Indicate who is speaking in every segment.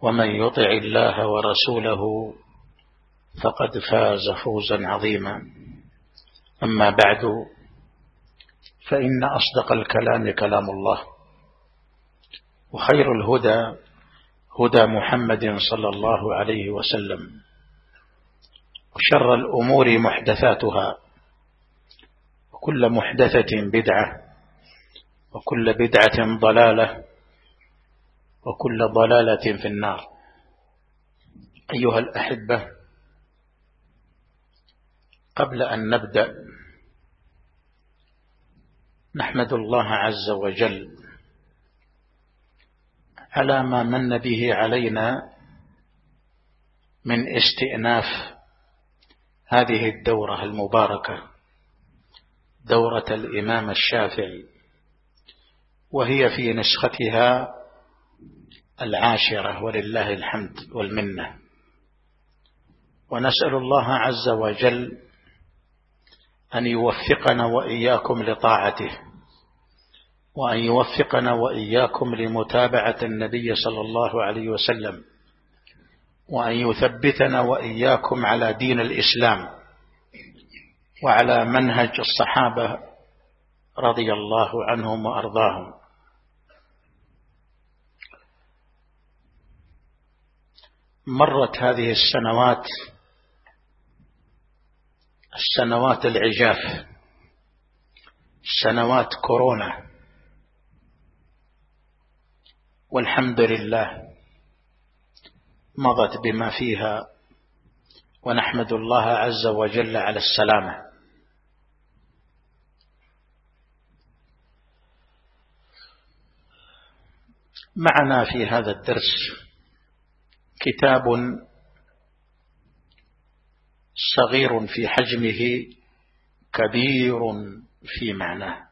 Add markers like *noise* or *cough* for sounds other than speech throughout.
Speaker 1: ومن يطع الله ورسوله فقد فاز فوزا عظيما. أما بعد فإن أصدق الكلام كلام الله وخير الهدى هدى محمد صلى الله عليه وسلم وشر الأمور محدثاتها وكل محدثة بدعة وكل بدعة ضلالة وكل ضلالة في النار. أيها الأحبة قبل أن نبدأ نحمد الله عز وجل على ما من به علينا من استئناف هذه الدورة المباركة دورة الإمام الشافعي وهي في نسختها العاشرة ولله الحمد والمنة. ونسأل الله عز وجل أن يوفقنا وإياكم لطاعته وأن يوفقنا وإياكم لمتابعة النبي صلى الله عليه وسلم وأن يثبتنا وإياكم على دين الإسلام وعلى منهج الصحابة رضي الله عنهم وأرضاهم. مرت هذه السنوات السنوات العجاف سنوات كورونا. والحمد لله مضت بما فيها ونحمد الله عز وجل على السلامة. معنا في هذا الدرس كتاب صغير في حجمه كبير في معناه.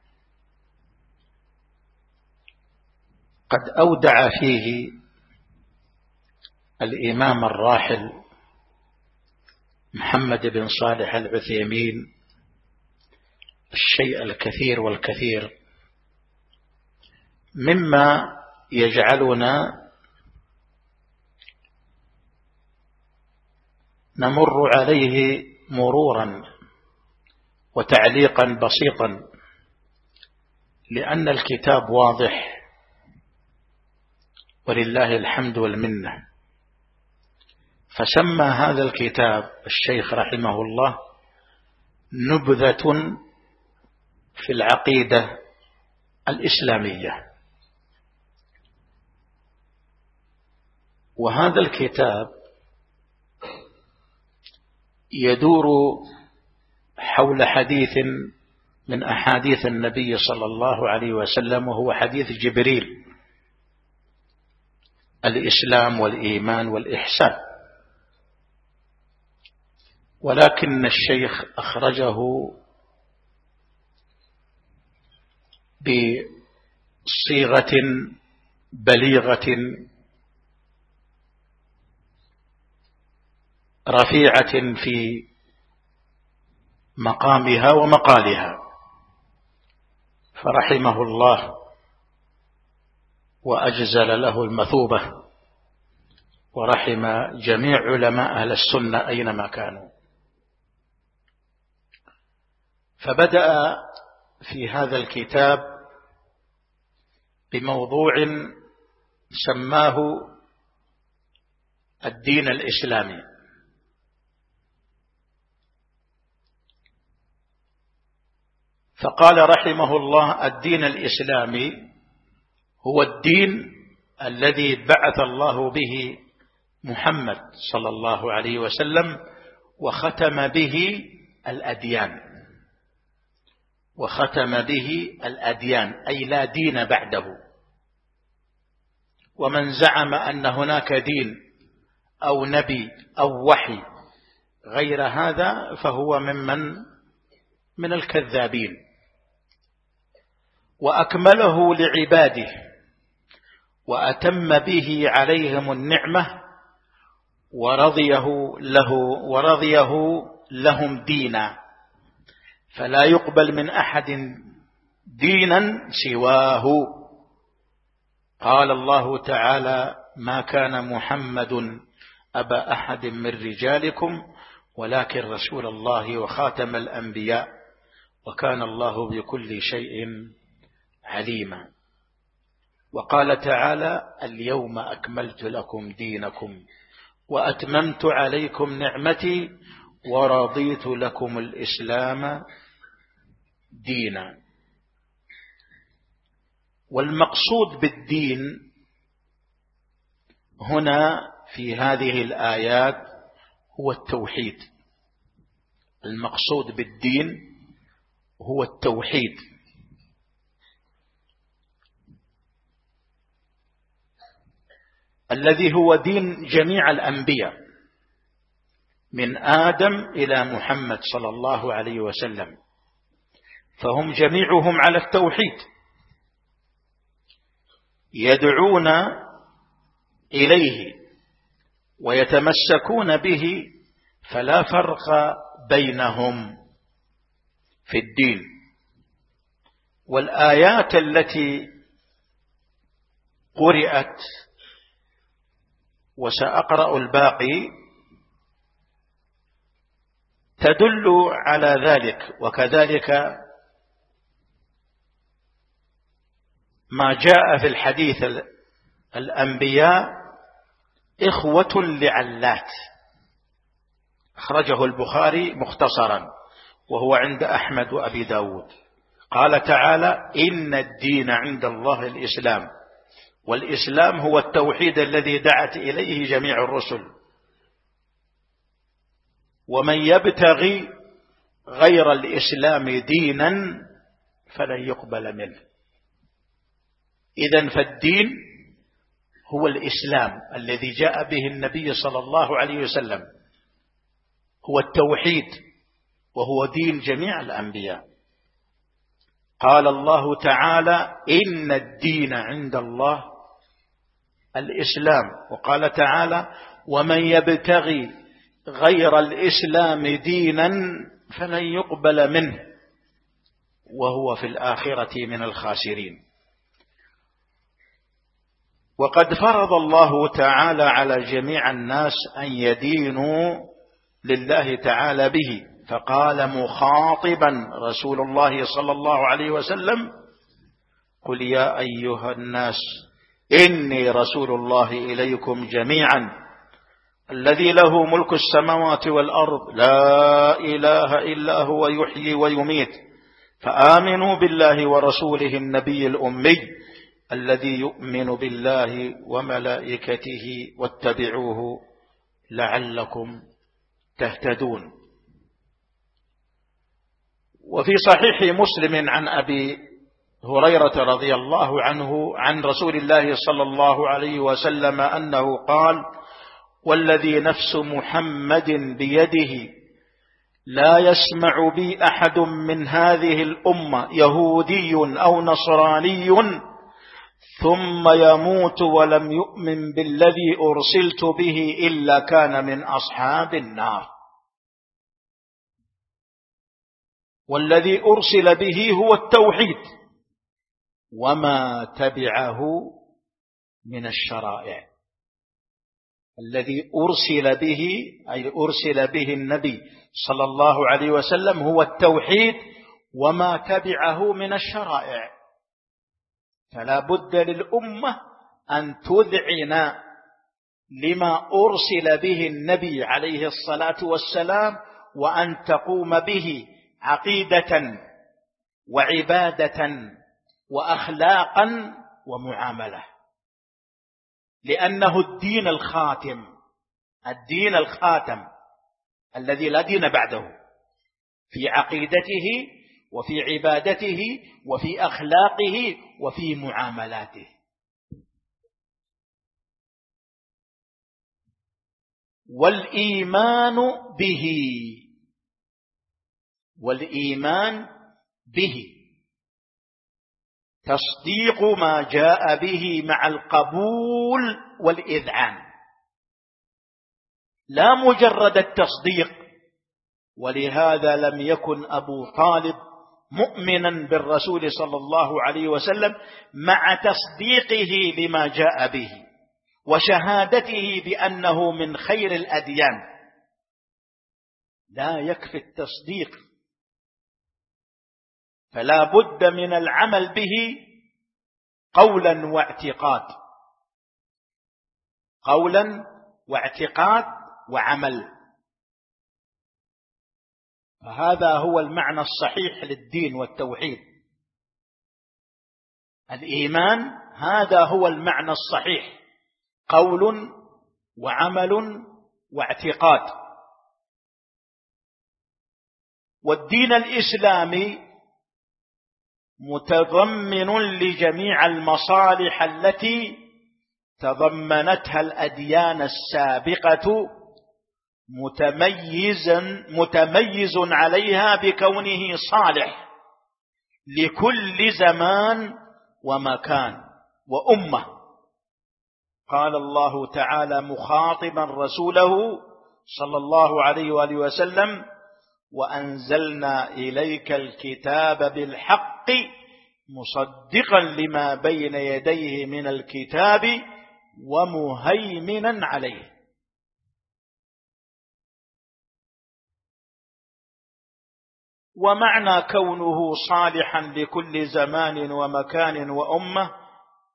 Speaker 1: قد أودع فيه الإمام الراحل محمد بن صالح العثيمين الشيء الكثير والكثير مما يجعلنا نمر عليه مرورا وتعليقا بسيطا لأن الكتاب واضح ولله الحمد والمنة. فسمى هذا الكتاب الشيخ رحمه الله نبذة في العقيدة الإسلامية. وهذا الكتاب يدور حول حديث من أحاديث النبي صلى الله عليه وسلم وهو حديث جبريل. الإسلام والإيمان والإحسان. ولكن الشيخ أخرجه بصيغة بليغة رفيعة في مقامها ومقالها. فرحمه الله وأجزل له المثوبة ورحم جميع علماء أهل السنة أينما كانوا. فبدأ في هذا الكتاب بموضوع سماه الدين الإسلامي. فقال رحمه الله الدين الإسلامي هو الدين الذي بعث الله به محمد صلى الله عليه وسلم وختم به الأديان. وختم به الأديان أي لا دين بعده. ومن زعم أن هناك دين أو نبي أو وحي غير هذا فهو ممن؟ من الكذابين. وأكمله لعباده وأتم به عليهم النعمة ورضيه له ورضيه لهم دينا. فلا يقبل من أحد دينا سواه. قال الله تعالى ما كان محمد أبا أحد من رجالكم ولكن رسول الله وخاتم الأنبياء وكان الله بكل شيء عليما. وقال تعالى اليوم أكملت لكم دينكم وأتممت عليكم نعمتي ورضيت لكم الإسلام دينا. والمقصود بالدين هنا في هذه الآيات هو التوحيد. المقصود بالدين هو التوحيد. الذي هو دين جميع الأنبياء من آدم إلى محمد صلى الله عليه وسلم. فهم جميعهم على التوحيد. يدعون إليه ويتمسكون به فلا فرق بينهم في الدين. والآيات التي قرأت وسأقرأ الباقي تدل على ذلك وكذلك ما جاء في الحديث الأنبياء إخوة لعلات. أخرجه البخاري مختصرا وهو عند أحمد وأبي داود. قال تعالى إن الدين عند الله الإسلام. والإسلام هو التوحيد الذي دعت إليه جميع الرسل. ومن يبتغي غير الإسلام دينا فلن يقبل منه. إذا فالدين هو الإسلام الذي جاء به النبي صلى الله عليه وسلم. هو التوحيد وهو دين جميع الأنبياء. قال الله تعالى إن الدين عند الله الإسلام. وقال تعالى ومن يبتغي غير الإسلام دينا فلن يقبل منه وهو في الآخرة من الخاسرين. وقد فرض الله تعالى على جميع الناس أن يدينوا لله تعالى به فقال مخاطبا رسول الله صلى الله عليه وسلم قل يا أيها الناس إني رسول الله إليكم جميعا. الذي له ملك السماوات والأرض لا إله إلا هو يحيي ويميت. فآمنوا بالله ورسوله النبي الأمي الذي يؤمن بالله وملائكته واتبعوه لعلكم تهتدون. وفي صحيح مسلم عن أبي هريرة رضي الله عنه عن رسول الله صلى الله عليه وسلم أنه قال والذي نفس محمد بيده لا يسمع بي أحد من هذه الأمة يهودي أو نصراني ثم يموت ولم يؤمن بالذي أرسلت به إلا كان من أصحاب النار. والذي أرسل به هو التوحيد. وما تبعه من الشرائع. الذي أرسل به أي أرسل به النبي صلى الله عليه وسلم هو التوحيد وما تبعه من الشرائع. فلا بد للأمة أن تذعن لما أرسل به النبي عليه الصلاة والسلام وأن تقوم به عقيدة وعبادة وأخلاقا ومعاملة. لأنه الدين الخاتم الدين الخاتم الذي لا دين بعده. في عقيدته وفي عبادته وفي أخلاقه وفي معاملاته. والإيمان به. والإيمان به. تصديق ما جاء به مع القبول والإذعان. لا مجرد التصديق ولهذا لم يكن أبو طالب مؤمنا بالرسول صلى الله عليه وسلم مع تصديقه لما جاء به وشهادته بأنه من خير الأديان. لا يكفي التصديق فلا بد من العمل به قولا واعتقاد. قولا واعتقاد وعمل. فهذا هو المعنى الصحيح للدين والتوحيد. الإيمان هذا هو المعنى الصحيح. قول وعمل واعتقاد. والدين الإسلامي متضمن لجميع المصالح التي تضمنتها الأديان السابقة متميزا متميز عليها بكونه صالح لكل زمان ومكان وأمة. قال الله تعالى مخاطبا رسوله صلى الله عليه وآله وسلم وأنزلنا إليك الكتاب بالحق مصدقا لما بين يديه من الكتاب ومهيمنا عليه. ومعنى كونه صالحا لكل زمان ومكان وأمة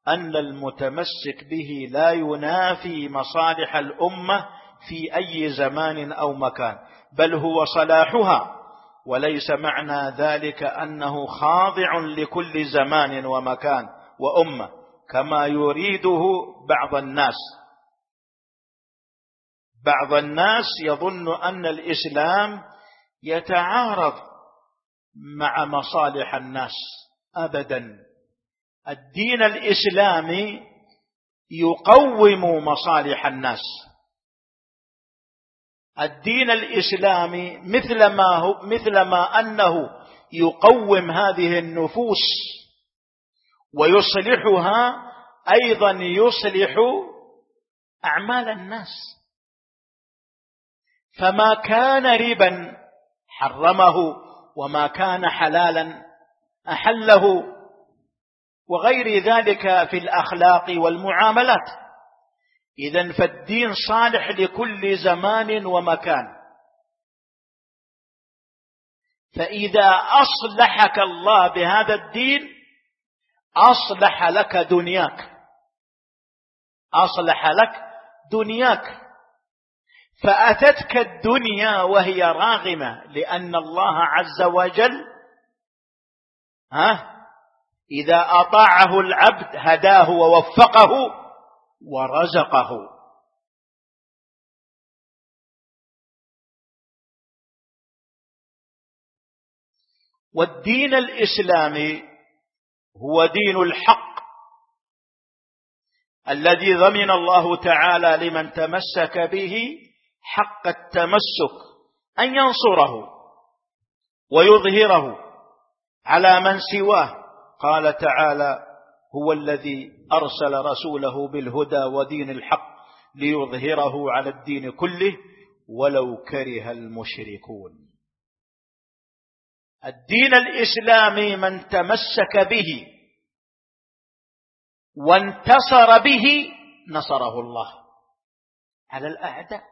Speaker 1: أن المتمسك به لا ينافي مصالح الأمة في أي زمان أو مكان. بل هو صلاحها. وليس معنى ذلك أنه خاضع لكل زمان ومكان وأمة كما يريده بعض الناس. بعض الناس يظن أن الإسلام يتعارض مع مصالح الناس أبدا. الدين الإسلامي يقوم مصالح الناس. الدين الإسلامي مثل ما, هو مثل ما أنه يقوم هذه النفوس ويصلحها أيضا يصلح أعمال الناس. فما كان ربا حرمه وما كان حلالا أحله وغير ذلك في الأخلاق والمعاملات. إذا فالدين صالح لكل زمان ومكان. فإذا أصلحك الله بهذا الدين أصلح لك دنياك. أصلح لك دنياك. فأتتك الدنيا وهي راغمة لأن الله عز وجل ها إذا أطاعه العبد هداه ووفقه ورزقه. والدين الإسلامي هو دين الحق الذي ضمن الله تعالى لمن تمسك به حق التمسك أن ينصره ويظهره على من سواه. قال تعالى هو الذي أرسل رسوله بالهدى ودين الحق ليظهره على الدين كله ولو كره المشركون. الدين الإسلامي من تمسك به وانتصر به نصره الله. على الأعداء.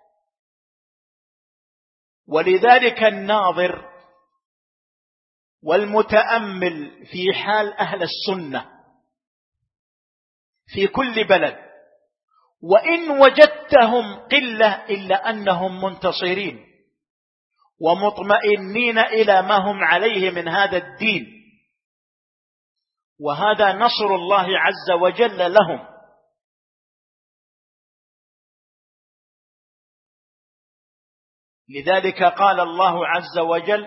Speaker 1: ولذلك الناظر والمتأمل في حال أهل السنة في كل بلد. وإن وجدتهم قلة إلا أنهم منتصرين ومطمئنين إلى ما هم عليه من هذا الدين. وهذا نصر الله عز وجل لهم. لذلك قال الله عز وجل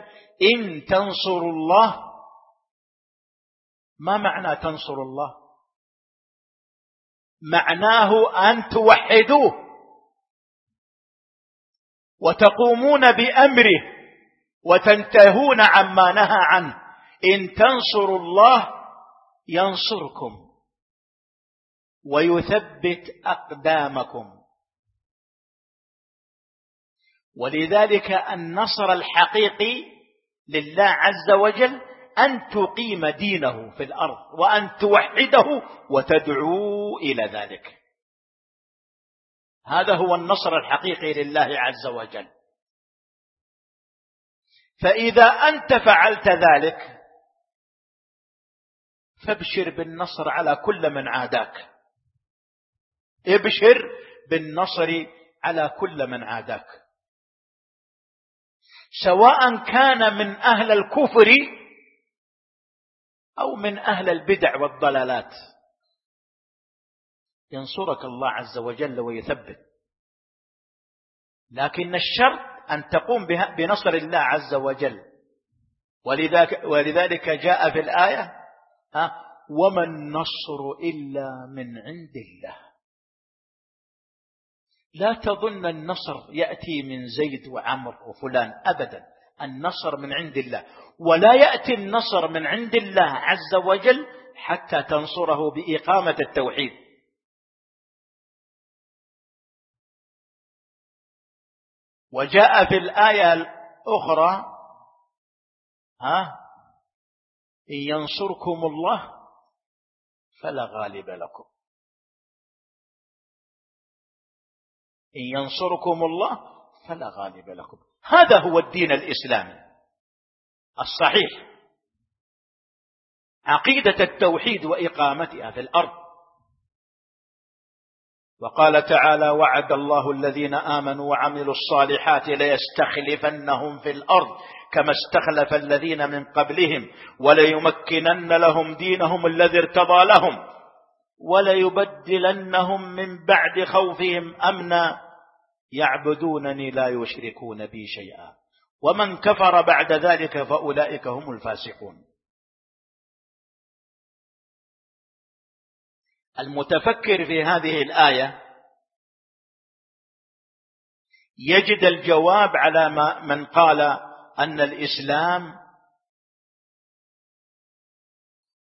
Speaker 1: إن تنصروا الله ما معنى تنصر الله؟ معناه أن توحدوه. وتقومون بأمره وتنتهون عما نهى عنه. إن تنصروا الله ينصركم ويثبت أقدامكم. ولذلك النصر الحقيقي لله عز وجل أن تقيم دينه في الأرض وأن توحده وتدعو إلى ذلك. هذا هو النصر الحقيقي لله عز وجل. فإذا أنت فعلت ذلك فابشر بالنصر على كل من عاداك. ابشر بالنصر على كل من عاداك. سواء كان من أهل الكفر أو من أهل البدع والضلالات. ينصرك الله عز وجل ويثبت. لكن الشرط أن تقوم بنصر الله عز وجل. ولذلك, ولذلك جاء في الآية وما النصر إلا من عند الله. لا تظن النصر يأتي من زيد وعمر وفلان أبدا. النصر من عند الله. ولا يأتي النصر من عند الله عز وجل حتى تنصره بإقامة التوحيد. وجاء في الآية الأخرى ها إن ينصركم الله فلا غالب لكم. إن ينصركم الله فلا غالب لكم. هذا هو الدين الإسلامي. الصحيح. عقيدة التوحيد وإقامتها في الأرض. وقال تعالى وعد الله الذين آمنوا وعملوا الصالحات ليستخلفنهم في الأرض كما استخلف الذين من قبلهم وليمكنن لهم دينهم الذي ارتضى لهم وليبدلنهم من بعد خوفهم أمنا. يعبدونني لا يشركون بي شيئا. ومن كفر بعد ذلك فأولئك هم الفاسقون. المتفكر في هذه الآية يجد الجواب على ما من قال أن الإسلام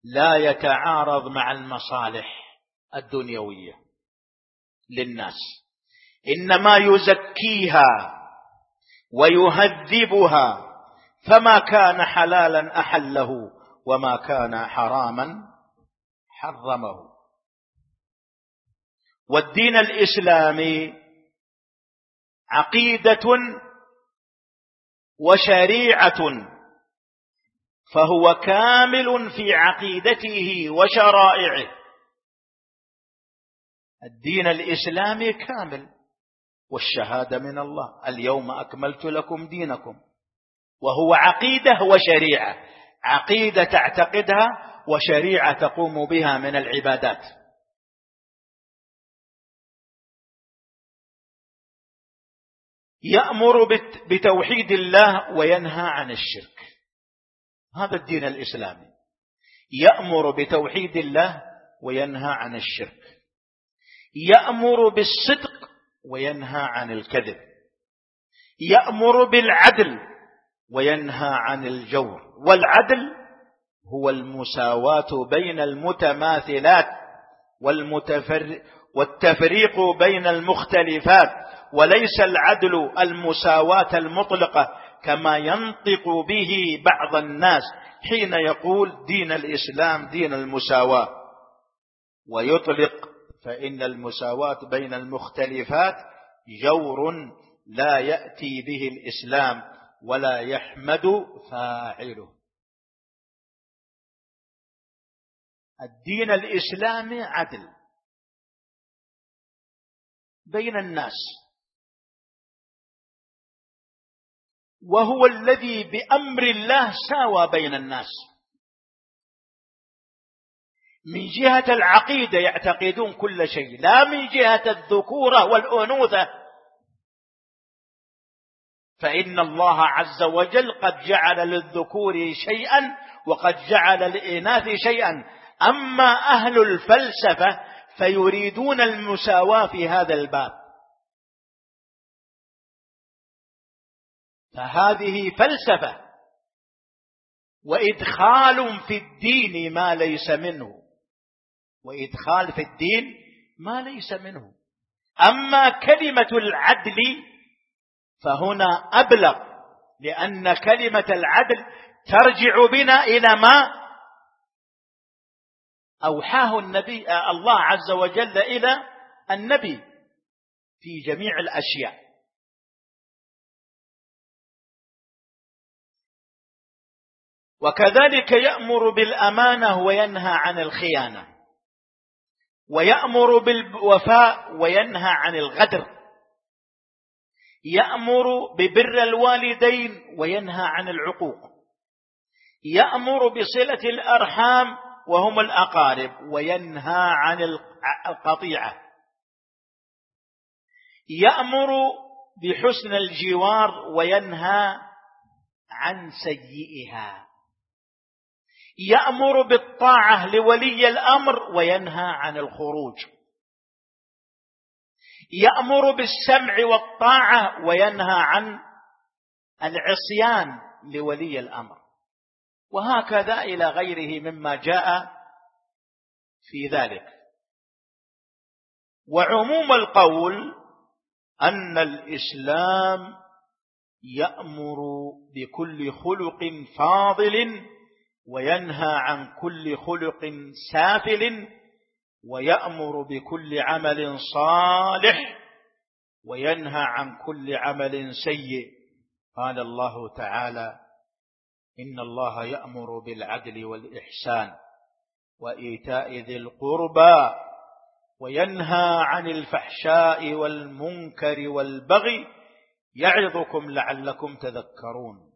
Speaker 1: لا يتعارض مع المصالح الدنيوية للناس. إنما يزكيها ويهذبها فما كان حلالا أحله وما كان حراما حرمه. والدين الإسلامي عقيدة وشريعة فهو كامل في عقيدته وشرائعه. الدين الإسلامي كامل. والشهادة من الله. اليوم أكملت لكم دينكم. وهو عقيدة وشريعة. عقيدة تعتقدها وشريعة تقوم بها من العبادات. يأمر بتوحيد الله وينهى عن الشرك. هذا الدين الإسلامي. يأمر بتوحيد الله وينهى عن الشرك. يأمر بالصدق وينهى عن الكذب. يأمر بالعدل وينهى عن الجور. والعدل هو المساواة بين المتماثلات والتفريق بين المختلفات. وليس العدل المساواة المطلقة كما ينطق به بعض الناس حين يقول دين الإسلام دين المساواة. ويطلق فإن المساواة بين المختلفات جور لا يأتي به الإسلام ولا يحمد فاعله. الدين الإسلامي عدل بين الناس وهو الذي بأمر الله ساوى بين الناس. من جهة العقيدة يعتقدون كل شيء لا من جهة الذكورة والأنوثة. فإن الله عز وجل قد جعل للذكور شيئا وقد جعل للإناث شيئا. أما أهل الفلسفة فيريدون المساواة في هذا الباب. فهذه فلسفة وإدخال في الدين ما ليس منه. وإدخال في الدين ما ليس منه. أما كلمة العدل فهنا أبلغ لأن كلمة العدل ترجع بنا إلى ما أوحاه النبي الله عز وجل إلى النبي في جميع الأشياء. وكذلك يأمر بالأمانة وينهى عن الخيانة. ويأمر بالوفاء وينهى عن الغدر. يأمر ببر الوالدين وينهى عن العقوق. يأمر بصلة الأرحام وهم الأقارب وينهى عن القطيعة. يأمر بحسن الجوار وينهى عن سيئها. يأمر بالطاعة لولي الأمر وينهى عن الخروج. يأمر بالسمع والطاعة وينهى عن العصيان لولي الأمر. وهكذا إلى غيره مما جاء في ذلك. وعموم القول أن الإسلام يأمر بكل خلق فاضل وينهى عن كل خلق سافل ويأمر بكل عمل صالح وينهى عن كل عمل سيء. قال الله تعالى إن الله يأمر بالعدل والإحسان وإيتاء ذي القربى وينهى عن الفحشاء والمنكر والبغي يعظكم لعلكم تذكرون.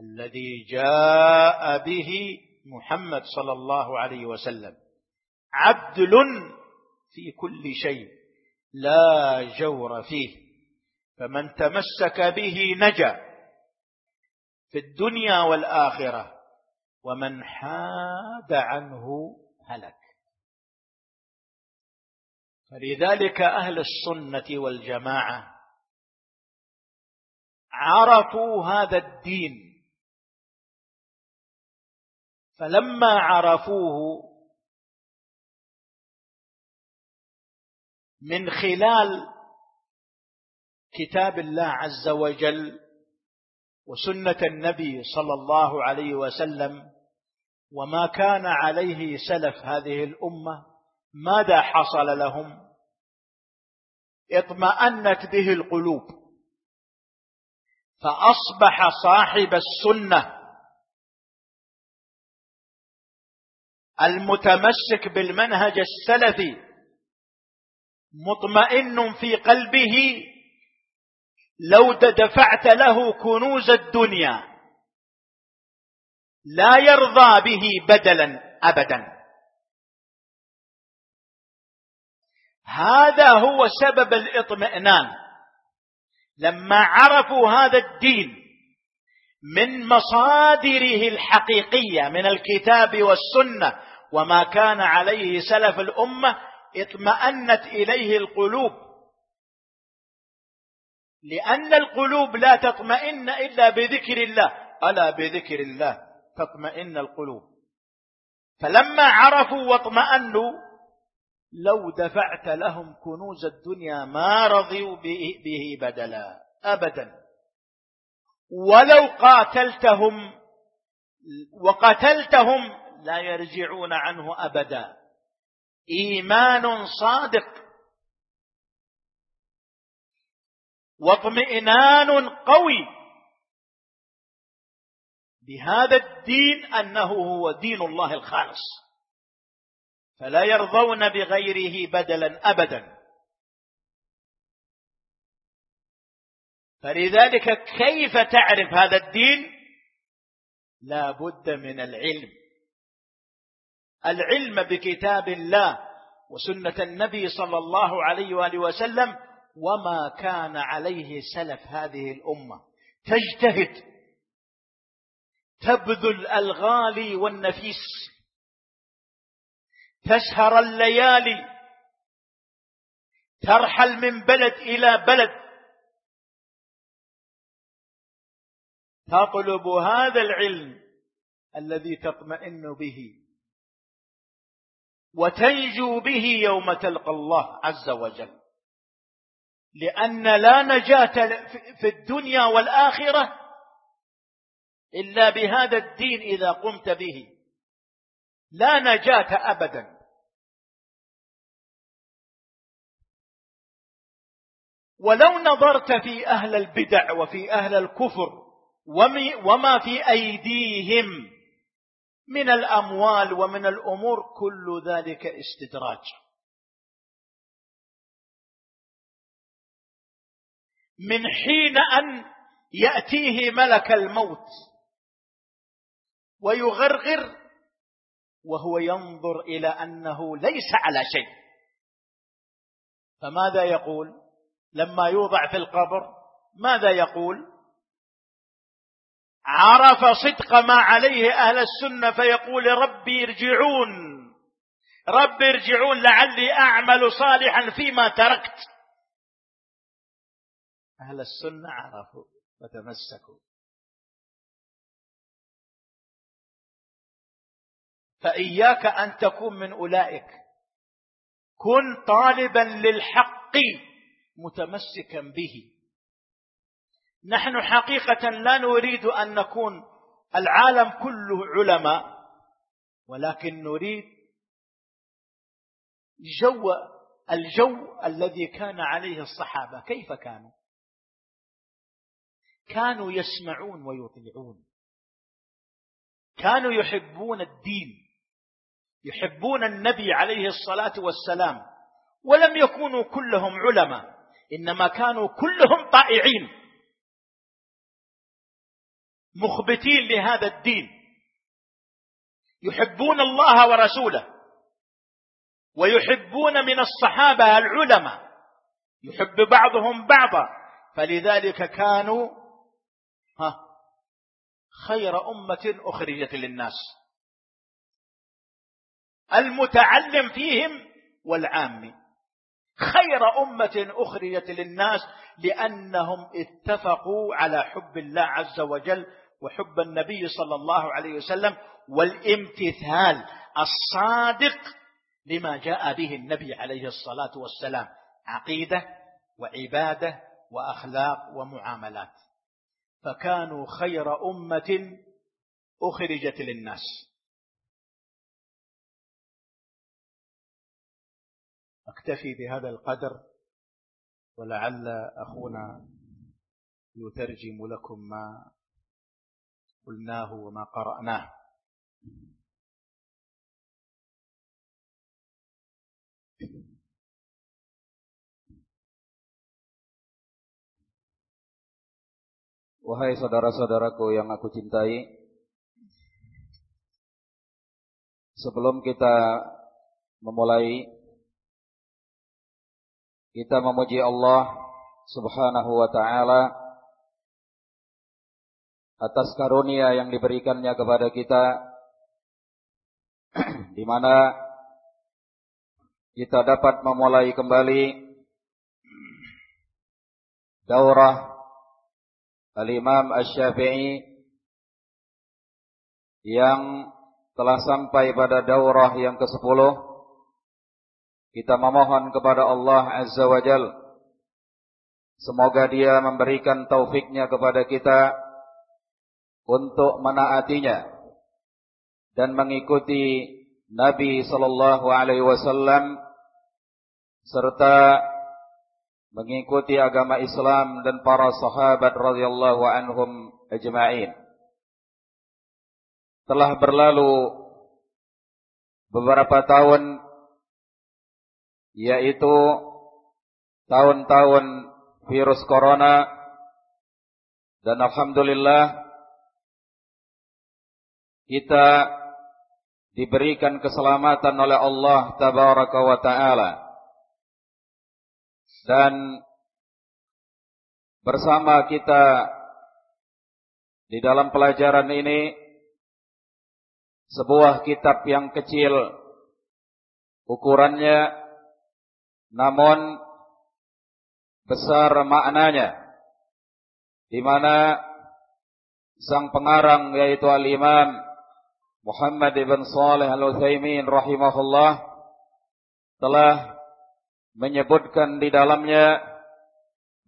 Speaker 1: الذي جاء به محمد صلى الله عليه وسلم. عدل في كل شيء لا جور فيه. فمن تمسك به نجا في الدنيا والآخرة ومن حاد عنه هلك. فلذلك أهل السنة والجماعة عرفوا هذا الدين فلما عرفوه من خلال كتاب الله عز وجل وسنة النبي صلى الله عليه وسلم وما كان عليه سلف هذه الأمة ماذا حصل لهم؟ اطمأنت به القلوب فأصبح صاحب السنة المتمسك بالمنهج السلفي مطمئن في قلبه لو دفعت له كنوز الدنيا لا يرضى به بدلا ابدا. هذا هو سبب الاطمئنان. لما عرفوا هذا الدين من مصادره الحقيقية من الكتاب والسنة وما كان عليه سلف الأمة اطمأنت إليه القلوب. لأن القلوب لا تطمئن إلا بذكر الله. ألا بذكر الله تطمئن القلوب. فلما عرفوا واطمأنوا لو دفعت لهم كنوز الدنيا ما رضوا به بدلا أبدا. ولو قاتلتهم وقتلتهم لا يرجعون عنه أبدا. إيمان صادق. واطمئنان قوي. بهذا الدين أنه هو دين الله الخالص. فلا يرضون بغيره بدلا أبدا. فلذلك كيف تعرف هذا الدين؟ لا بد من العلم. العلم بكتاب الله وسنة النبي صلى الله عليه وآله وسلم وما كان عليه سلف هذه الأمة. تجتهد تبذل الغالي والنفيس تسهر الليالي ترحل من بلد إلى بلد. تطلب هذا العلم الذي تطمئن به. وتنجو به يوم تلقى الله عز وجل. لأن لا نجاة في الدنيا والآخرة إلا بهذا الدين إذا قمت به. لا نجاة أبدا. ولو نظرت في أهل البدع وفي أهل الكفر وما في أيديهم من الأموال ومن الأمور كل ذلك استدراج. من حين أن يأتيه ملك الموت ويغرغر وهو ينظر إلى أنه ليس على شيء. فماذا يقول؟ لما يوضع في القبر ماذا يقول؟ عرف صدق ما عليه أهل السنة فيقول ربي ارجعون. رب ارجعون لعلي أعمل صالحا فيما تركت. أهل السنة عرفوا وتمسكوا. فإياك أن تكون من أولئك. كن طالبا للحق متمسكا به. نحن حقيقة لا نريد أن نكون العالم كله علماء ولكن نريد جو الجو الذي كان عليه الصحابة. كيف كانوا؟ كانوا يسمعون ويطيعون. كانوا يحبون الدين. يحبون النبي عليه الصلاة والسلام. ولم يكونوا كلهم علماء. إنما كانوا كلهم طائعين. مخبتين لهذا الدين. يحبون الله ورسوله ويحبون من الصحابة العلماء. يحب بعضهم بعضا فلذلك كانوا ها خير أمة أخرجت للناس. المتعلم فيهم والعام. خير أمة أخرجت للناس لأنهم اتفقوا على حب الله عز وجل وحب النبي صلى الله عليه وسلم والامتثال الصادق لما جاء به النبي عليه الصلاة والسلام. عقيدة وعبادة وأخلاق ومعاملات. فكانوا خير أمة أخرجت للناس. أكتفي بهذا القدر ولعل أخونا يترجم لكم ما قلناه وما قرأناه
Speaker 2: Wahai saudara-saudaraku yang aku cintai, sebelum kita memulai, kita memuji Allah Subhanahu wa Ta'ala atas karunia yang diberikannya kepada kita *clears throat* di mana kita dapat memulai kembali daurah Al-Imam Asy-Syafi'i yang telah sampai pada daurah yang ke-10 kita memohon kepada Allah Azza wa Jal semoga dia memberikan taufiknya kepada kita untuk menaatinya dan mengikuti Nabi sallallahu alaihi wasallam serta mengikuti agama Islam dan para sahabat radhiyallahu anhum ajma'in. Telah berlalu beberapa tahun yaitu tahun-tahun virus corona dan alhamdulillah kita diberikan keselamatan oleh Allah tabaraka wa taala. Dan bersama kita di dalam pelajaran ini sebuah kitab yang kecil ukurannya namun besar maknanya di mana sang pengarang yaitu al-Imam Muhammad ibn Saleh Al-Utsaimin rahimahullah telah menyebutkan di dalamnya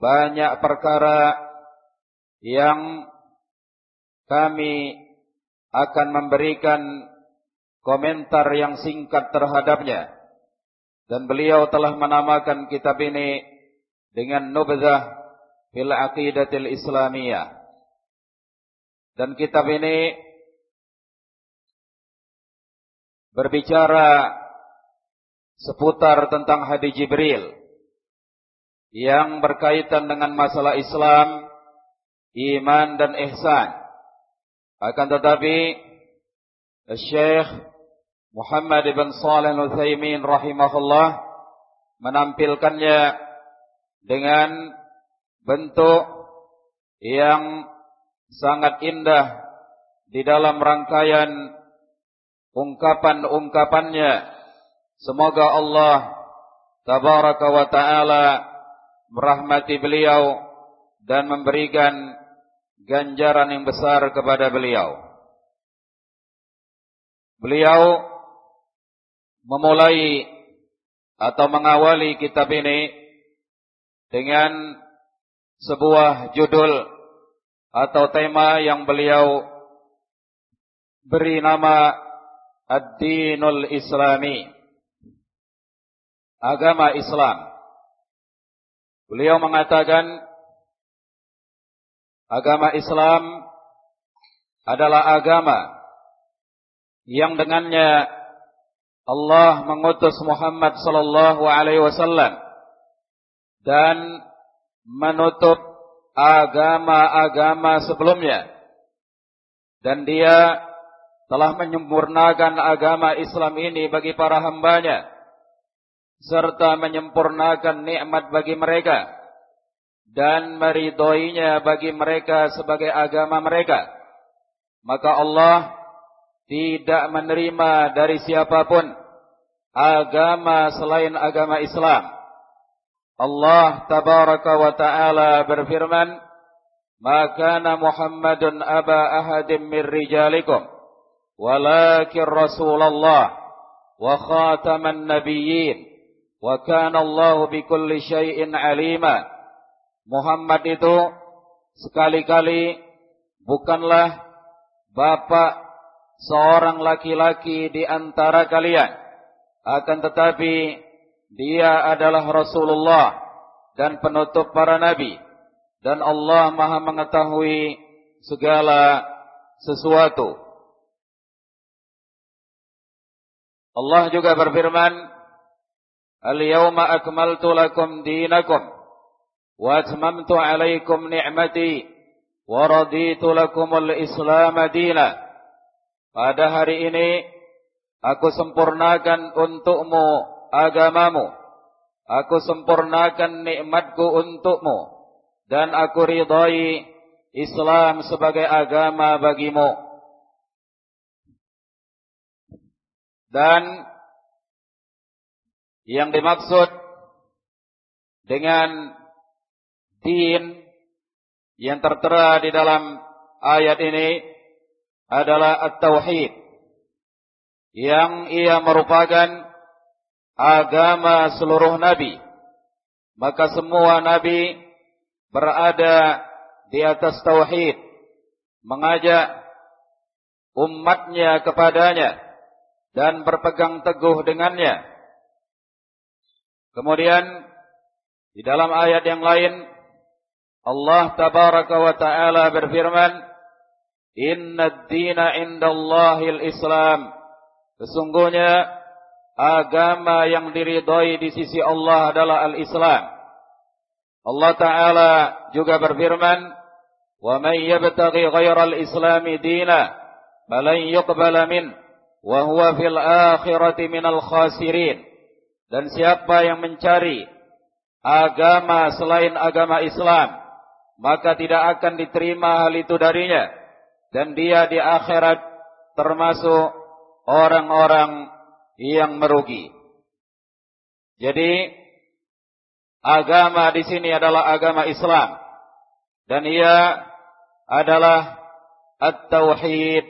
Speaker 2: banyak perkara yang kami akan memberikan komentar yang singkat terhadapnya. Dan beliau telah menamakan kitab ini dengan Nubzah fil Aqidatil Islamiyah. Dan kitab ini berbicara seputar tentang hadis Jibril yang berkaitan dengan masalah Islam, iman dan ihsan. Akan tetapi Syekh Muhammad ibn Salih Al-Utsaimin rahimahullah menampilkannya dengan bentuk yang sangat indah di dalam rangkaian ungkapan-ungkapannya. Semoga Allah tabaraka wa taala merahmati beliau dan memberikan ganjaran yang besar kepada beliau. Beliau memulai atau mengawali kitab ini dengan sebuah judul atau tema yang beliau beri nama Ad-Dinul Islami. Agama Islam. Beliau mengatakan agama Islam adalah agama yang dengannya Allah mengutus Muhammad sallallahu alaihi wasallam dan menutup agama-agama sebelumnya dan dia telah menyempurnakan agama Islam ini bagi para hambanya serta menyempurnakan nikmat bagi mereka dan meridhoinya bagi mereka sebagai agama mereka. Maka Allah tidak menerima dari siapa pun agama selain agama Islam. Allah tabaraka wa taala berfirman maka Muhammadun aba ahadim min rijalikum ولكن رسول الله وخاتم النبيين وكان الله بكل شيء عليما Muhammad itu sekali-kali bukanlah bapak seorang laki-laki di antara kalian akan tetapi dia adalah Rasulullah dan penutup para nabi dan Allah Maha mengetahui segala sesuatu Allah juga berfirman, Al-yawma akmaltu lakum dinakum wa atmamtu alaikum ni'mati wa raditu lakumul islam dina. Pada hari ini aku sempurnakan untukmu agamamu. Aku sempurnakan nikmatku untukmu dan aku ridai Islam sebagai agama bagimu. Dan yang dimaksud dengan din yang tertera di dalam ayat ini adalah at-tauhid yang ia merupakan agama seluruh nabi. Maka semua nabi berada di atas tauhid mengajak umatnya kepadanya dan berpegang teguh dengannya. Kemudian di dalam ayat yang lain Allah tabaraka wa taala berfirman, "Inna ad-dina 'indallahil Islam." Sesungguhnya agama yang diridhai di sisi Allah adalah al-Islam. Allah taala juga berfirman, "Wa may yabtaghi ghairal islami dina falan yuqbala wa huwa fil akhirati minal khasirin. Dan siapa yang mencari agama selain agama Islam, maka tidak akan diterima hal itu darinya dan dia di akhirat termasuk orang-orang yang merugi. Jadi agama di sini adalah agama Islam dan ia adalah at-tauhid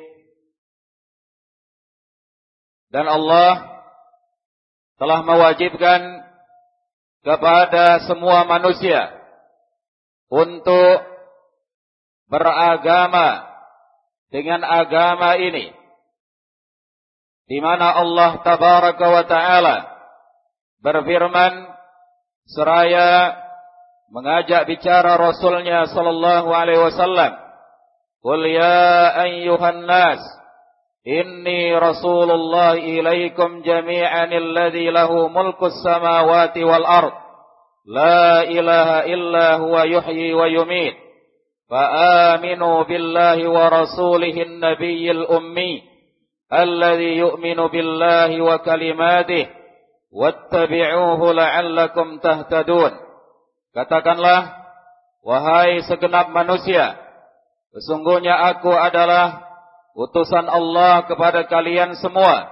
Speaker 2: dan Allah telah mewajibkan kepada semua manusia untuk beragama dengan agama ini di mana Allah tabaraka wa taala berfirman seraya mengajak bicara rasulnya sallallahu alaihi wasallam qul ya ayyuhan Inni Rasulullah ilaikum jami'an alladhi lahu mulku samawati wal ard. La ilaha illa huwa yuhyi wa wa rasulihi nabiyyil ummi. Alladhi yu'minu billahi wa kalimatih. Wattabi'uhu la'allakum tahtadun. Katakanlah, wahai segenap manusia, sesungguhnya aku adalah utusan Allah kepada kalian semua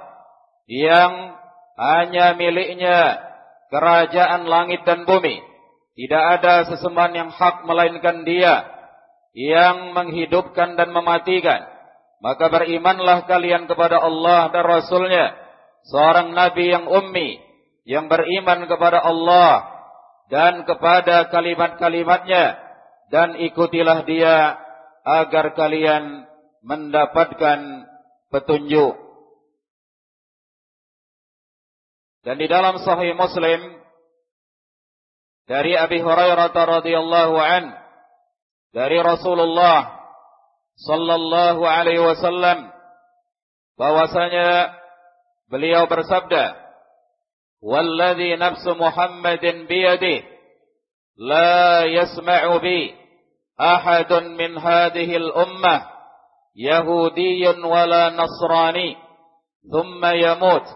Speaker 2: yang hanya miliknya kerajaan langit dan bumi. Tidak ada sesembahan yang hak melainkan dia yang menghidupkan dan mematikan. Maka berimanlah kalian kepada Allah dan Rasulnya. Seorang Nabi yang ummi. Yang beriman kepada Allah. Dan kepada kalimat-kalimatnya. Dan ikutilah dia agar kalian mendapatkan petunjuk. Dan di dalam Sahih Muslim dari Abi Hurairah radhiyallahu an dari Rasulullah sallallahu alaihi wasallam bahwasanya beliau bersabda "Walladzi nafsu Muhammadin biyadihi la yasma'u bi ahadun min hadhihi al-ummah يهودي ولا نصراني ثم يموت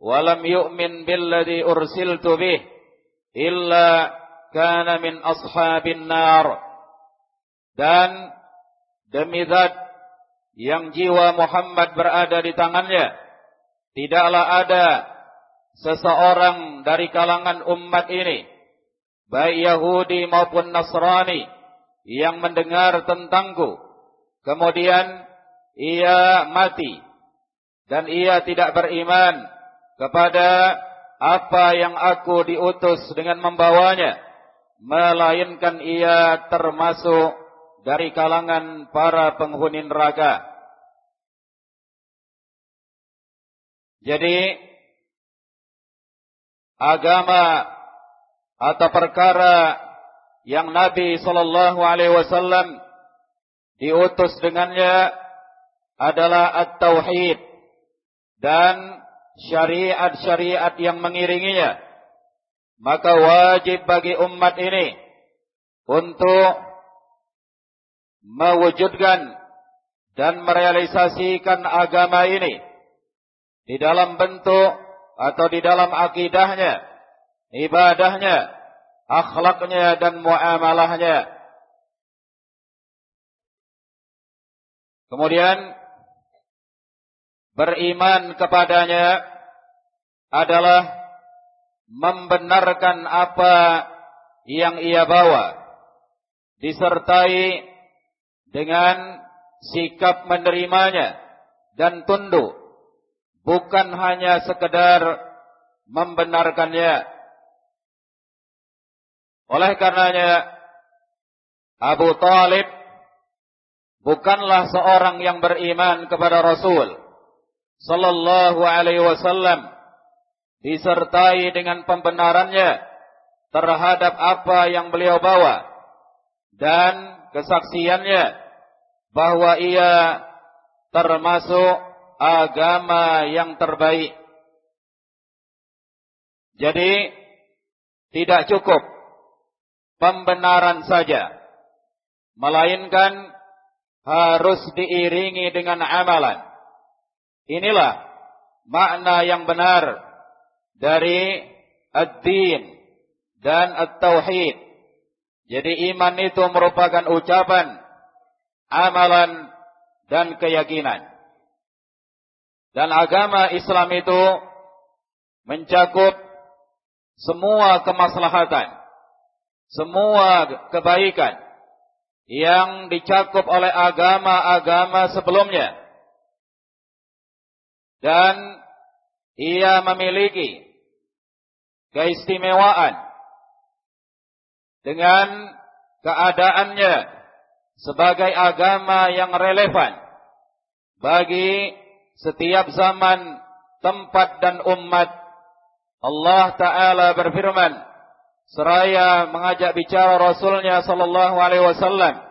Speaker 2: ولم يؤمن بالذي أرسلت به إلا كان من أصحاب النار dan demi zat yang jiwa Muhammad berada di tangannya tidaklah ada seseorang dari kalangan umat ini baik Yahudi maupun Nasrani yang mendengar tentangku Kemudian ia mati dan ia tidak beriman kepada apa yang aku diutus dengan membawanya melainkan ia termasuk dari kalangan para penghuni neraka. Jadi agama atau perkara yang Nabi sallallahu alaihi wasallam diutus dengannya adalah at-tauhid dan syariat-syariat yang mengiringinya. Maka wajib bagi umat ini untuk mewujudkan dan merealisasikan agama ini di dalam bentuk atau di dalam akidahnya, ibadahnya, akhlaknya dan muamalahnya Kemudian beriman kepadanya adalah membenarkan apa yang ia bawa disertai dengan sikap menerimanya dan tunduk bukan hanya sekedar membenarkannya. Oleh karenanya Abu Talib bukanlah seorang yang beriman kepada Rasul sallallahu alaihi wasallam disertai dengan pembenarannya terhadap apa yang beliau bawa dan kesaksiannya bahwa ia termasuk agama yang terbaik. Jadi tidak cukup pembenaran saja, melainkan harus diiringi dengan amalan. Inilah makna yang benar dari ad-din dan at-tauhid. Jadi iman itu merupakan ucapan, amalan dan keyakinan. Dan agama Islam itu mencakup semua kemaslahatan, semua kebaikan yang dicakup oleh agama-agama sebelumnya. Dan ia memiliki keistimewaan dengan keadaannya sebagai agama yang relevan bagi setiap zaman, tempat dan umat. Allah Ta'ala berfirman, seraya mengajak bicara Rasulnya sallallahu alaihi wasallam,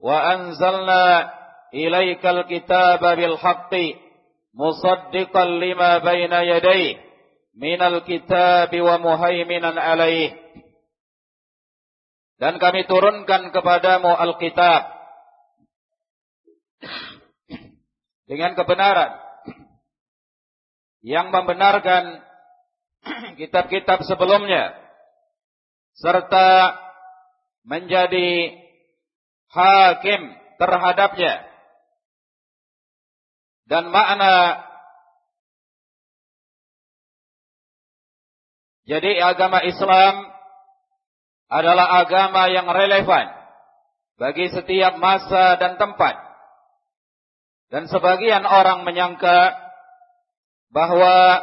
Speaker 2: "Wa anzalna ilaikal kitaba bil haqqi musaddiqan lima baina yadayhi." minal kitab wa muhaiminan alaih. Dan kami turunkan kepadamu Alkitab dengan kebenaran yang membenarkan *clears throat* kitab-kitab sebelumnya serta menjadi hakim terhadapnya dan makna Jadi agama Islam adalah agama yang relevan bagi setiap masa dan tempat. Dan sebagian orang menyangka bahwa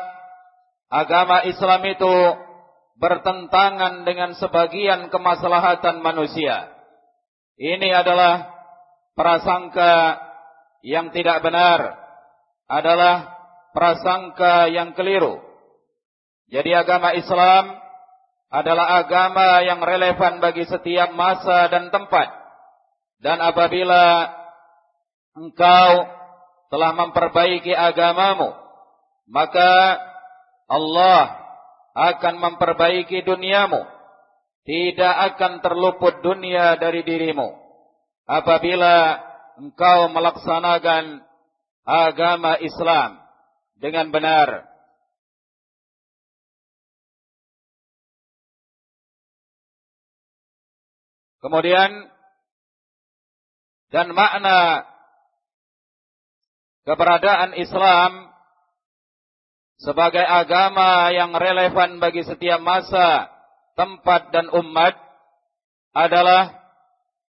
Speaker 2: agama Islam itu bertentangan dengan sebagian kemaslahatan manusia. Ini adalah prasangka yang tidak benar, adalah prasangka yang keliru. Jadi agama Islam adalah agama yang relevan bagi setiap masa dan tempat. Dan apabila engkau telah memperbaiki agamamu, maka Allah akan memperbaiki duniamu. Tidak akan terluput dunia dari dirimu. Apabila engkau melaksanakan agama Islam dengan benar. Kemudian dan makna keberadaan Islam sebagai agama yang relevan bagi setiap masa, tempat dan umat adalah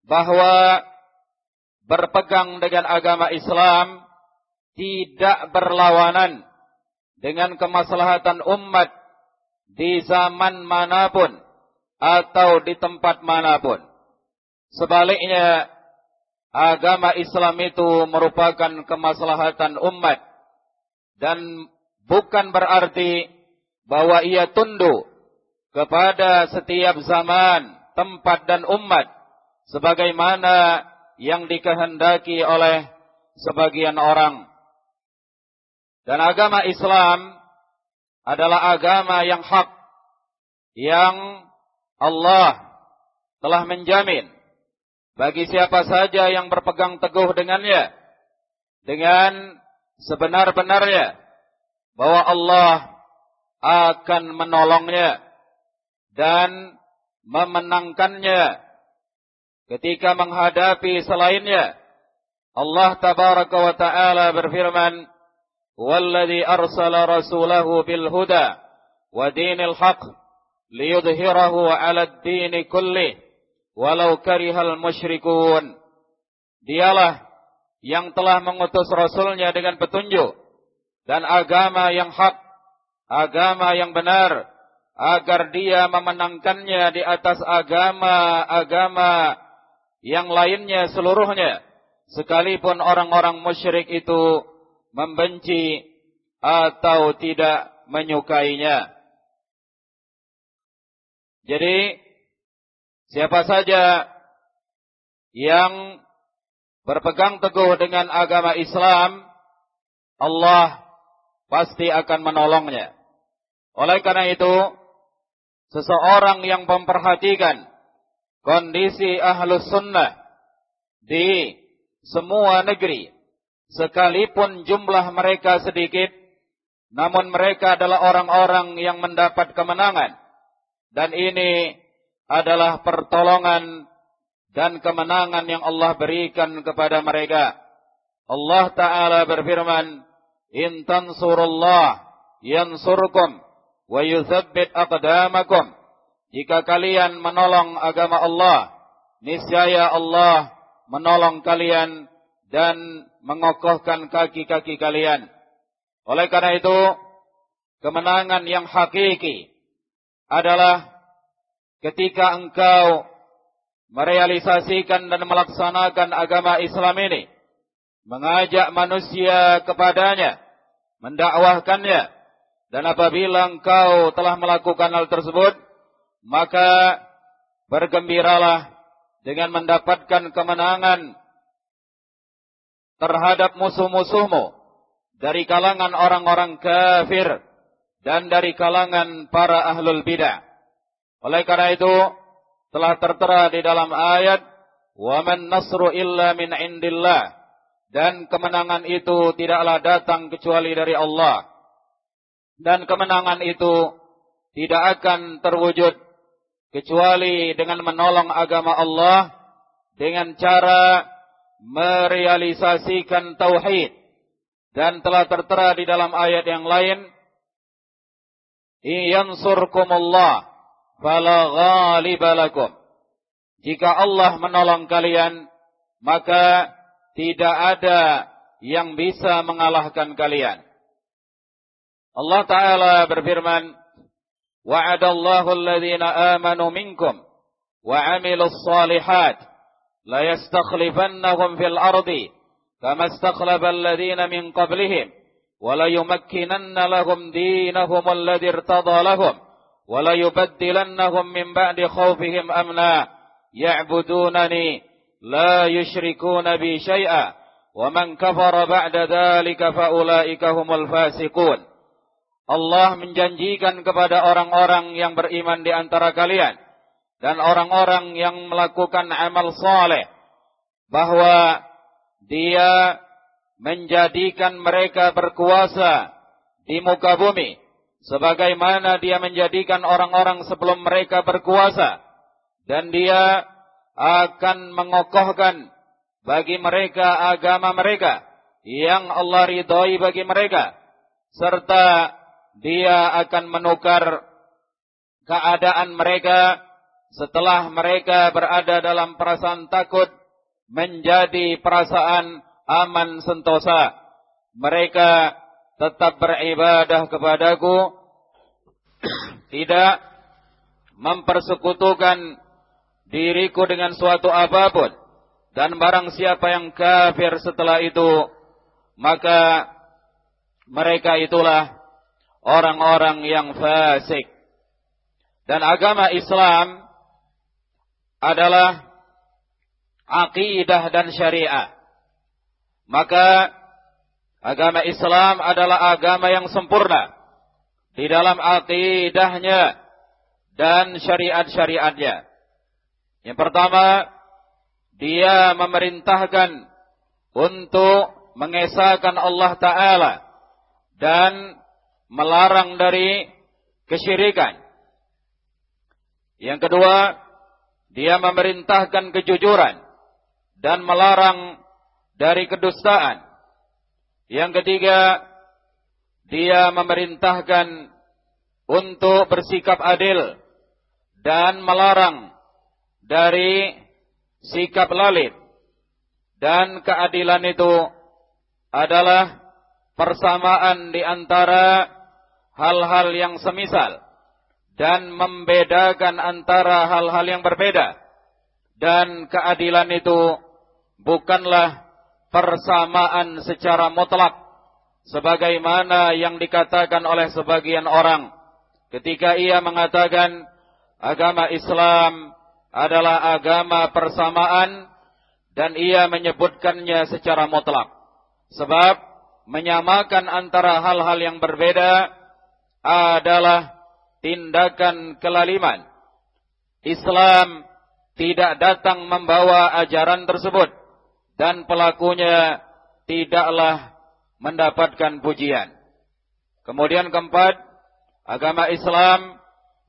Speaker 2: bahwa berpegang dengan agama Islam tidak berlawanan dengan kemaslahatan umat di zaman mana pun atau di tempat mana pun. Sebaliknya, agama Islam itu merupakan kemaslahatan umat dan bukan berarti bahwa ia tunduk kepada setiap zaman, tempat dan umat sebagaimana yang dikehendaki oleh sebagian orang. Dan agama Islam adalah agama yang hak yang Allah telah menjamin bagi siapa saja yang berpegang teguh dengannya dengan sebenar-benarnya bahwa Allah akan menolongnya dan memenangkannya ketika menghadapi selainnya. Allah tabaraka wa taala berfirman, "Wallazi arsala rasulahu bil huda wa dinil haq liyudhhirahu 'ala ad-din kulli walau karihal musyrikun." Dialah yang telah mengutus rasulnya dengan petunjuk dan agama yang hak, agama yang benar, agar dia memenangkannya di atas agama-agama yang lainnya seluruhnya, sekalipun orang-orang musyrik itu membenci atau tidak menyukainya. Jadi siapa saja yang berpegang teguh dengan agama Islam, Allah pasti akan menolongnya. Oleh karena itu, seseorang yang memperhatikan kondisi ahlus sunnah di semua negeri, sekalipun jumlah mereka sedikit, namun mereka adalah orang-orang yang mendapat kemenangan. Dan ini adalah pertolongan dan kemenangan yang Allah berikan kepada mereka. Allah Ta'ala berfirman, In tansurullah yansurkum wa yuthabbit aqdamakum. Jika kalian menolong agama Allah, niscaya Allah menolong kalian dan mengokohkan kaki-kaki kalian. Oleh karena itu, kemenangan yang hakiki adalah ketika engkau merealisasikan dan melaksanakan agama Islam ini, mengajak manusia kepadanya, mendakwahkannya, dan apabila engkau telah melakukan hal tersebut, maka bergembiralah dengan mendapatkan kemenangan terhadap musuh-musuhmu dari kalangan orang-orang kafir dan dari kalangan para ahlul bidah. Oleh karena itu telah tertera di dalam ayat wa man nasru illa min indillah dan kemenangan itu tidaklah datang kecuali dari Allah. Dan kemenangan itu tidak akan terwujud kecuali dengan menolong agama Allah dengan cara merealisasikan tauhid dan telah tertera di dalam ayat yang lain yansurkumullah fala jika Allah menolong kalian maka tidak ada yang bisa mengalahkan kalian Allah taala berfirman wa'adallahu alladhina amanu minkum wa 'amilus salihat لا يستخلفنهم في الأرض كما استخلف الذين من قبلهم ولا يمكنن لهم دينهم الذي ارتضى لهم ولا يبدلنهم من بعد خوفهم أمنا يعبدونني لا يشركون بي شيئا ومن كفر بعد ذلك فأولئك هم الفاسقون. Allah menjanjikan kepada orang-orang yang beriman di antara kalian dan orang-orang yang melakukan amal saleh bahwa dia menjadikan mereka berkuasa di muka bumi sebagaimana dia menjadikan orang-orang sebelum mereka berkuasa dan dia akan mengokohkan bagi mereka agama mereka yang Allah ridhoi bagi mereka serta dia akan menukar keadaan mereka setelah mereka berada dalam perasaan takut menjadi perasaan aman sentosa. Mereka tetap beribadah kepadaku, *coughs* tidak mempersekutukan diriku dengan suatu apa pun. Dan barang siapa yang kafir setelah itu, maka mereka itulah orang-orang yang fasik. Dan agama Islam adalah akidah dan syariah. Maka agama Islam adalah agama yang sempurna di dalam akidahnya dan syariat-syariatnya. Yang pertama, dia memerintahkan untuk mengesahkan Allah Ta'ala dan melarang dari kesyirikan. Yang kedua, dia memerintahkan kejujuran dan melarang dari kedustaan. Yang ketiga, dia memerintahkan untuk bersikap adil dan melarang dari sikap lalit. Dan keadilan itu adalah persamaan di antara hal-hal yang semisal dan membedakan antara hal-hal yang berbeda. Dan keadilan itu bukanlah persamaan secara mutlak sebagaimana yang dikatakan oleh sebagian orang ketika ia mengatakan agama Islam adalah agama persamaan dan ia menyebutkannya secara mutlak. Sebab menyamakan antara hal-hal yang berbeda adalah tindakan kelaliman. Islam tidak datang membawa ajaran tersebut dan pelakunya tidaklah mendapatkan pujian. Kemudian keempat, agama Islam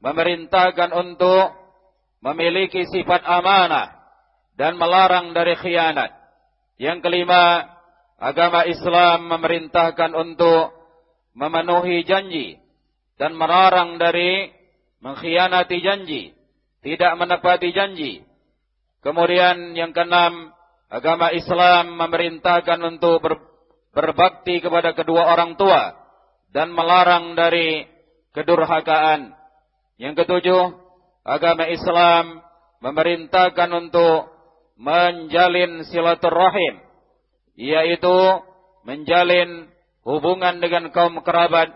Speaker 2: memerintahkan untuk memiliki sifat amanah dan melarang dari khianat. Yang kelima, agama Islam memerintahkan untuk memenuhi janji dan melarang dari mengkhianati janji, tidak menepati janji. Kemudian yang keenam, agama Islam memerintahkan untuk ber, berbakti kepada kedua orang tua dan melarang dari kedurhakaan. Yang ketujuh, agama Islam memerintahkan untuk menjalin silaturahim, yaitu menjalin hubungan dengan kaum kerabat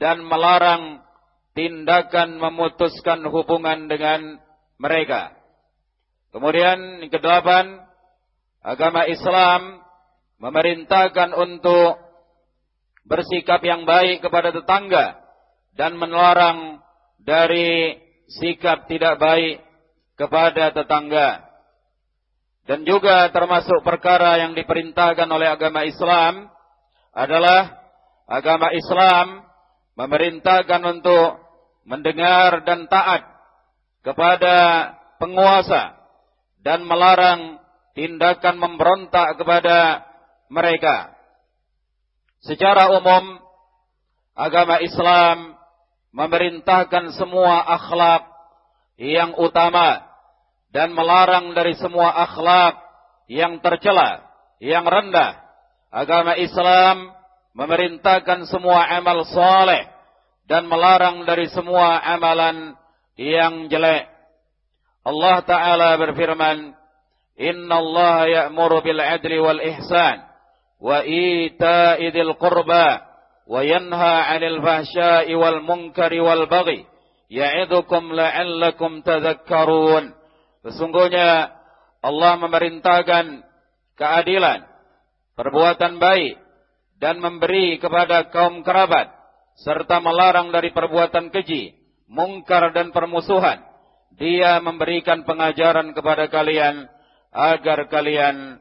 Speaker 2: dan melarang tindakan memutuskan hubungan dengan mereka. Kemudian yang kedelapan, agama Islam memerintahkan untuk bersikap yang baik kepada tetangga dan melarang dari sikap tidak baik kepada tetangga. Dan juga termasuk perkara yang diperintahkan oleh agama Islam adalah agama Islam memerintahkan untuk mendengar dan taat kepada penguasa dan melarang tindakan memberontak kepada mereka. Secara umum, agama Islam memerintahkan semua akhlak yang utama dan melarang dari semua akhlak yang tercela, yang rendah. Agama Islam memerintahkan semua amal soleh dan melarang dari semua amalan yang jelek. Allah Ta'ala berfirman, Inna Allah ya'muru bil adli wal ihsan wa ita'i dhil qurba fahsya'i wal munkari wal baghi ya'idukum la'allakum tadhakkarun. Sesungguhnya Allah memerintahkan keadilan, perbuatan baik, dan memberi kepada kaum kerabat, serta melarang dari perbuatan keji, mungkar dan permusuhan. Dia memberikan pengajaran kepada kalian agar kalian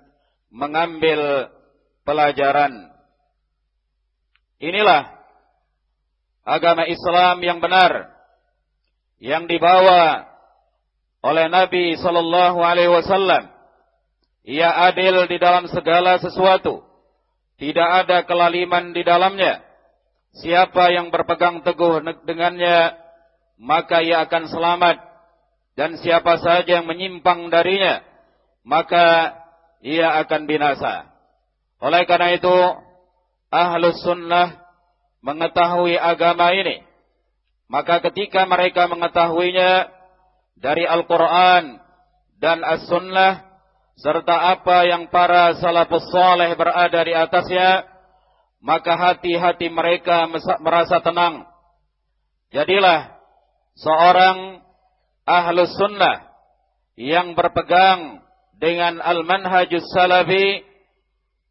Speaker 2: mengambil pelajaran. Inilah agama Islam yang benar yang dibawa oleh Nabi sallallahu alaihi wasallam. Ia adil di dalam segala sesuatu. Tidak ada kelaliman di dalamnya. Siapa yang berpegang teguh dengannya, maka ia akan selamat. Dan siapa saja yang menyimpang darinya, maka ia akan binasa. Oleh karena itu, ahlus sunnah mengetahui agama ini. Maka ketika mereka mengetahuinya, dari Al-Quran dan As-Sunnah serta apa yang para salafus saleh berada di atasnya, maka hati-hati mereka merasa tenang. Jadilah seorang ahlus sunnah yang berpegang dengan al-manhajus salafi,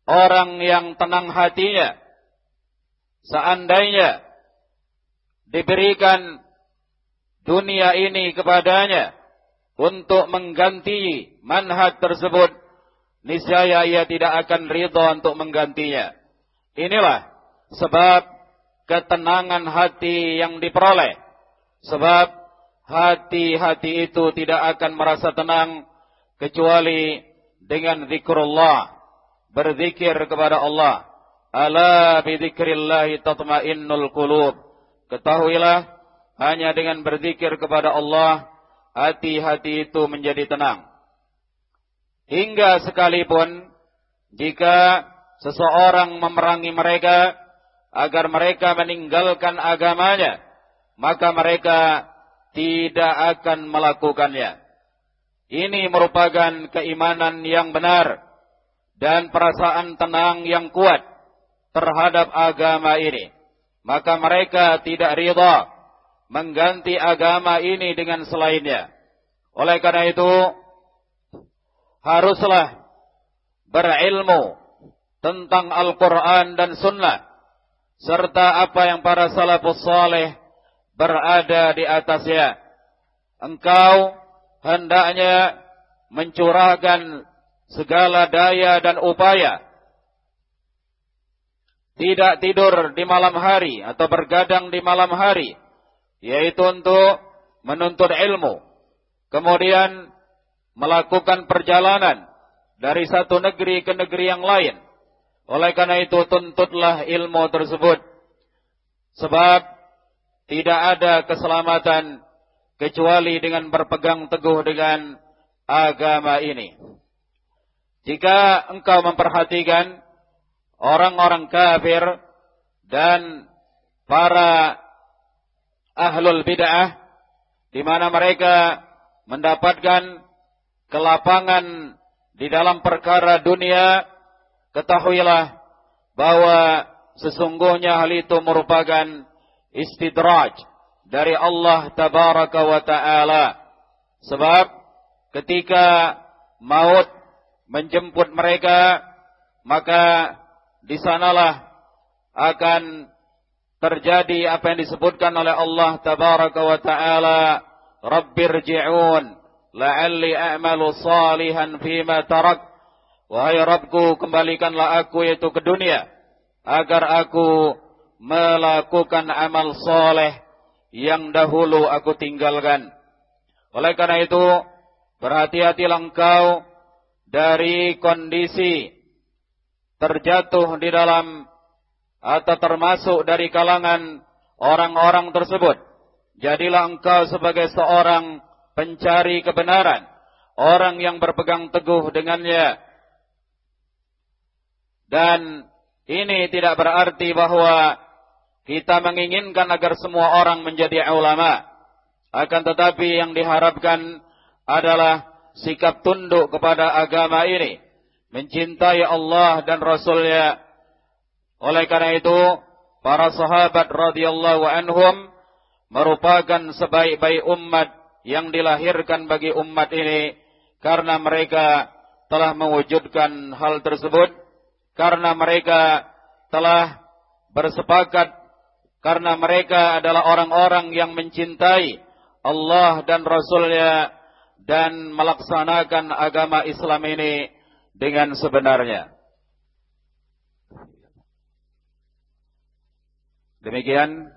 Speaker 2: orang yang tenang hatinya. Seandainya diberikan dunia ini kepadanya untuk mengganti manhaj tersebut, niscaya ia tidak akan ridho untuk menggantinya. Inilah sebab ketenangan hati yang diperoleh. Sebab hati-hati itu tidak akan merasa tenang kecuali dengan zikrullah, berzikir kepada Allah. Ala bidzikrillahi tatmainnul qulub. Ketahuilah hanya dengan berzikir kepada Allah hati-hati itu menjadi tenang. Hingga sekalipun jika seseorang memerangi mereka agar mereka meninggalkan agamanya, maka mereka tidak akan melakukannya. Ini merupakan keimanan yang benar dan perasaan tenang yang kuat terhadap agama ini. Maka mereka tidak ridha mengganti agama ini dengan selainnya. Oleh karena itu, haruslah berilmu tentang Al-Quran dan Sunnah, serta apa yang para salafus saleh berada di atasnya. Engkau hendaknya mencurahkan segala daya dan upaya. Tidak tidur di malam hari atau bergadang di malam hari. Yaitu untuk menuntut ilmu. Kemudian melakukan perjalanan dari satu negeri ke negeri yang lain. Oleh karena itu tuntutlah ilmu tersebut. Sebab tidak ada keselamatan kecuali dengan berpegang teguh dengan agama ini. Jika engkau memperhatikan orang-orang kafir dan para ahlul bid'ah di mana mereka mendapatkan kelapangan di dalam perkara dunia, ketahuilah bahwa sesungguhnya hal itu merupakan istidraj dari Allah tabaraka wa taala. Sebab ketika maut menjemput mereka, maka di sanalah akan terjadi apa yang disebutkan oleh Allah tabaraka wa taala, "Rabbirji'un la'alli a'malu salihan fima tarak." Wahai Rabbku, kembalikanlah aku yaitu ke dunia agar aku melakukan amal soleh yang dahulu aku tinggalkan. Oleh karena itu, berhati-hatilah engkau dari kondisi terjatuh di dalam atau termasuk dari kalangan orang-orang tersebut. Jadilah engkau sebagai seorang pencari kebenaran, orang yang berpegang teguh dengannya. Dan ini tidak berarti bahwa kita menginginkan agar semua orang menjadi ulama. Akan tetapi yang diharapkan adalah sikap tunduk kepada agama ini. Mencintai Allah dan Rasulnya. Oleh karena itu, para sahabat radhiyallahu anhum merupakan sebaik-baik umat yang dilahirkan bagi umat ini karena mereka telah mewujudkan hal tersebut karena mereka telah bersepakat karena mereka adalah orang-orang yang mencintai Allah dan Rasulnya dan melaksanakan agama Islam ini dengan sebenarnya. Demikian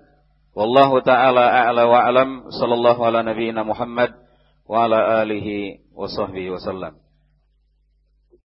Speaker 2: wallahu taala a'la wa alam sallallahu ala nabiyyina Muhammad wa ala alihi wa sahbihi wasallam.